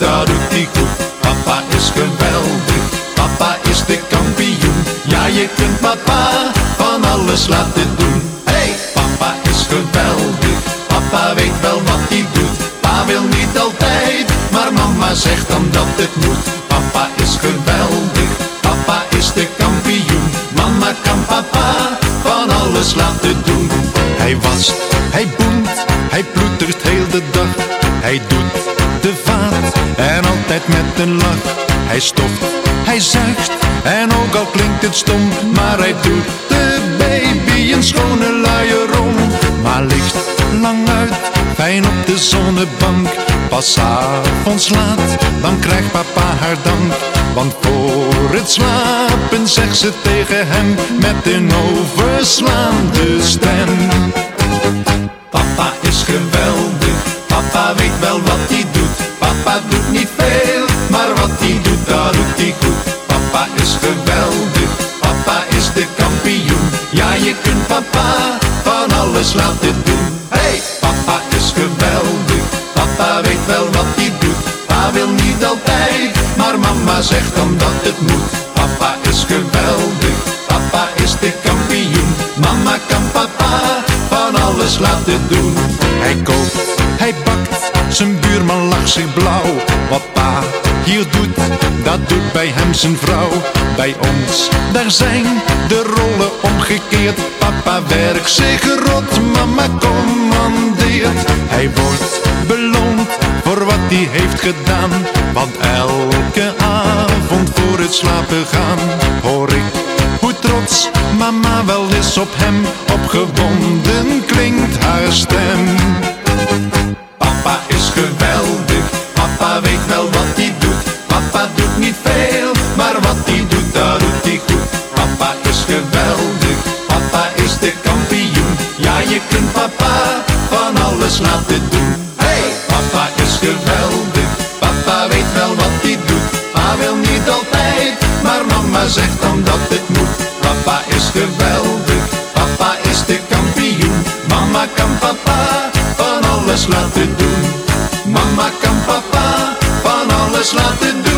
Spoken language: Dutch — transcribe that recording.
daar doet hij goed. Papa is geweldig, papa is de kampioen. Ja, je kunt papa van alles laten doen. Hey, papa is geweldig, papa weet wel wat hij doet. Pa wil niet altijd, maar mama zegt dan dat het moet. Papa is geweldig, papa is de kampioen. Mama kan papa van alles laten doen. Hij was, hij boemt, hij ploetert heel de dag. Hij doet met een lach. Hij stopt, hij zuigt en ook al klinkt het stom, maar hij doet de baby een schone luier om. Maar ligt lang uit, fijn op de zonnebank. Pas avonds laat, dan krijgt papa haar dank. Want voor het slapen zegt ze tegen hem met een overslaande stem. Papa is geweldig, Ja, je kunt papa van alles laten doen. Hey, papa is geweldig, papa weet wel wat hij doet. Pa wil niet altijd, maar mama zegt dan dat het moet. Papa is geweldig, papa is de kampioen. Mama kan papa van alles laten doen. Hij koopt, hij bakt, zijn buurman lacht zich blauw. Wat pa hier doet, dat doet bij hem zijn vrouw. Bij ons, daar zijn de rollen omgekeerd. Papa werkt zich rot, mama commandeert. Hij wordt beloond voor wat hij heeft gedaan. Want elke avond voor het slapen gaan hoor ik hoe trots mama wel is op hem. Opgewonden klinkt haar stem. Papa van alles laten doen. Hey, papa is geweldig, papa weet wel wat hij doet. Pa wil niet altijd, maar mama zegt dan dat het moet. Papa is geweldig, papa is de kampioen. Mama kan papa van alles laten doen. Mama kan papa van alles laten doen.